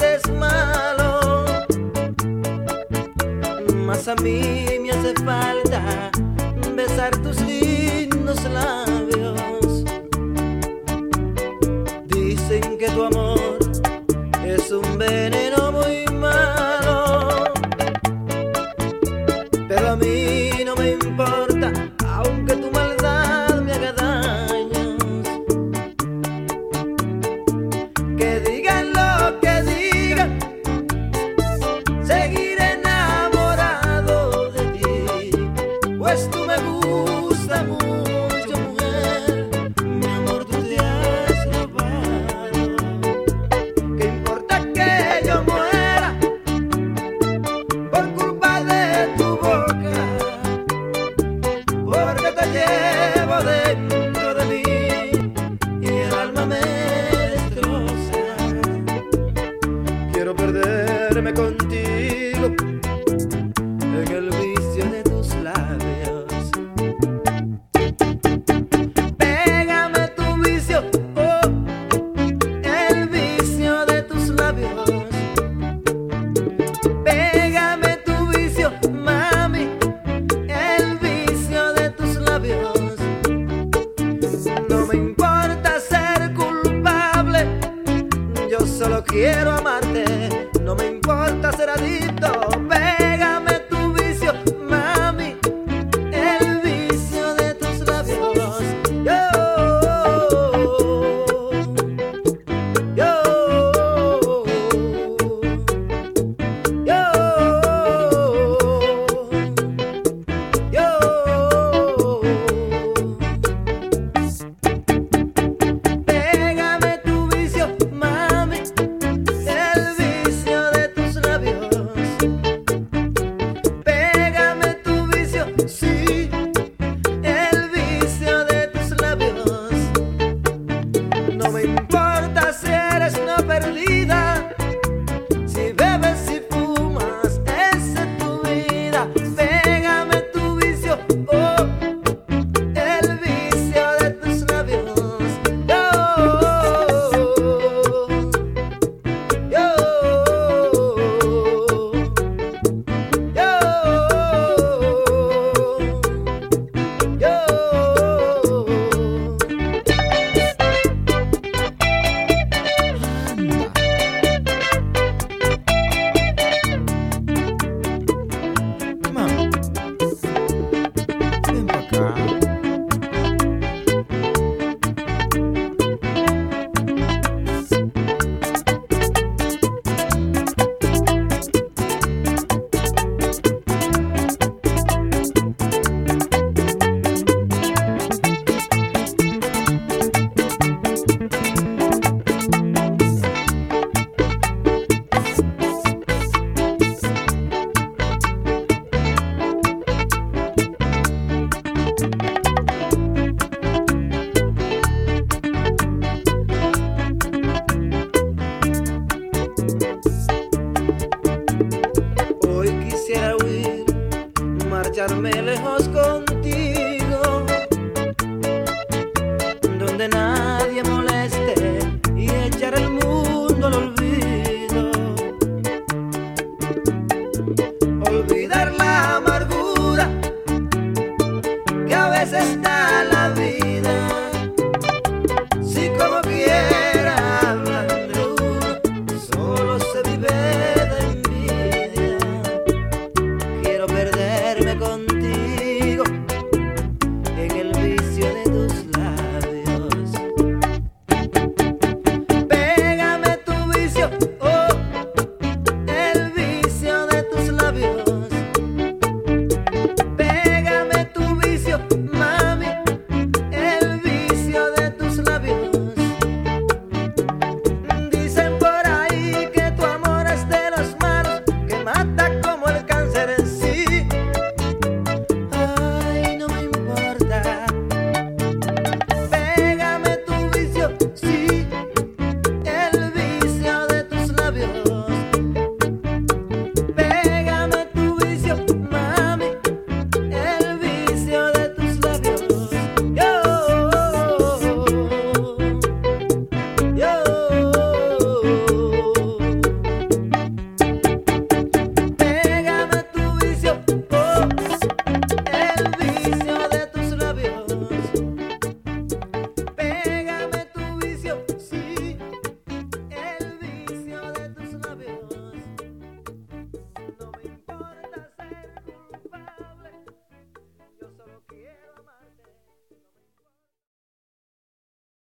es malo, más a mí me hace falta besar tus lindos labios. Dicen que tu amor pues tú me gusta mucho, mujer. Mi amor, tú te has robado. ¿Qué importa que yo muera por culpa de tu boca? Porque te llevo dentro de mí y el alma me destroza. Quiero perderme con